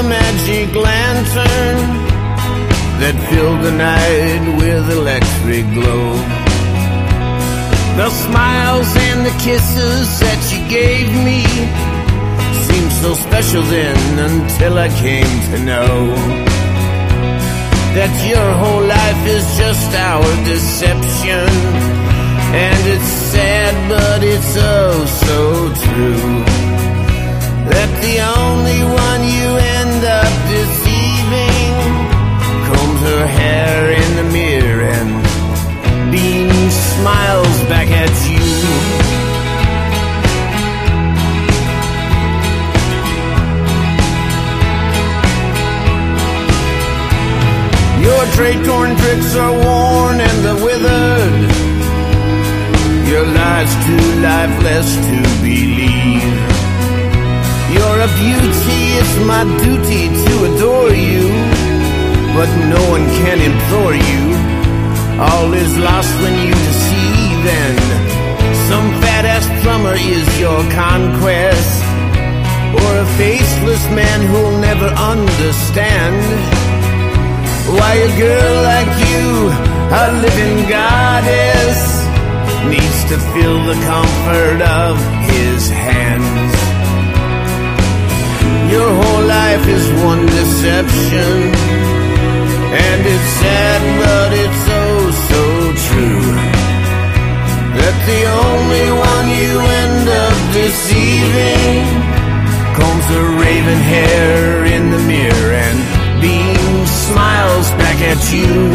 electric lantern that filled the night with electric glow. The smiles and the kisses that you gave me seemed so special then until I came to know that your whole life is just our deception. And it's sad, but it's oh so Trade torn tricks are worn and the withered. Your lies too lifeless to believe. You're a beauty, it's my duty to adore you. But no one can implore you. All is lost when you deceive, and some fat ass plumber is your conquest. Or a faceless man who'll never understand. Why a girl like you, a living goddess, needs to feel the comfort of his hands. Your whole life is one deception, and it's sad, but it's oh so true. That the only one you end up deceiving combs her raven hair in the mirror you.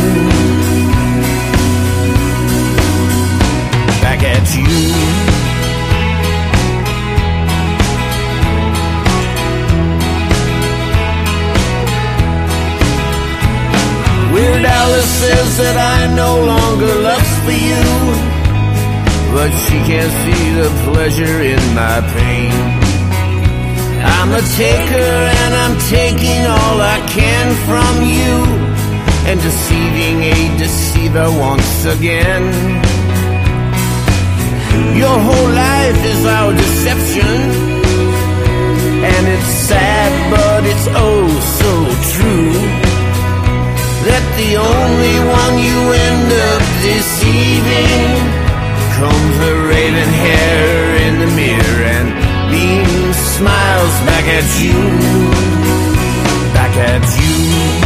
Back at you. Weird Alice says that I no longer lust for you, but she can't see the pleasure in my pain. I'm a taker and I'm taking all I can from you deceiver once again. Your whole life is our deception, and it's sad, but it's oh so true that the only one you end up deceiving combs her raven hair in the mirror and beams smiles back at you, back at you.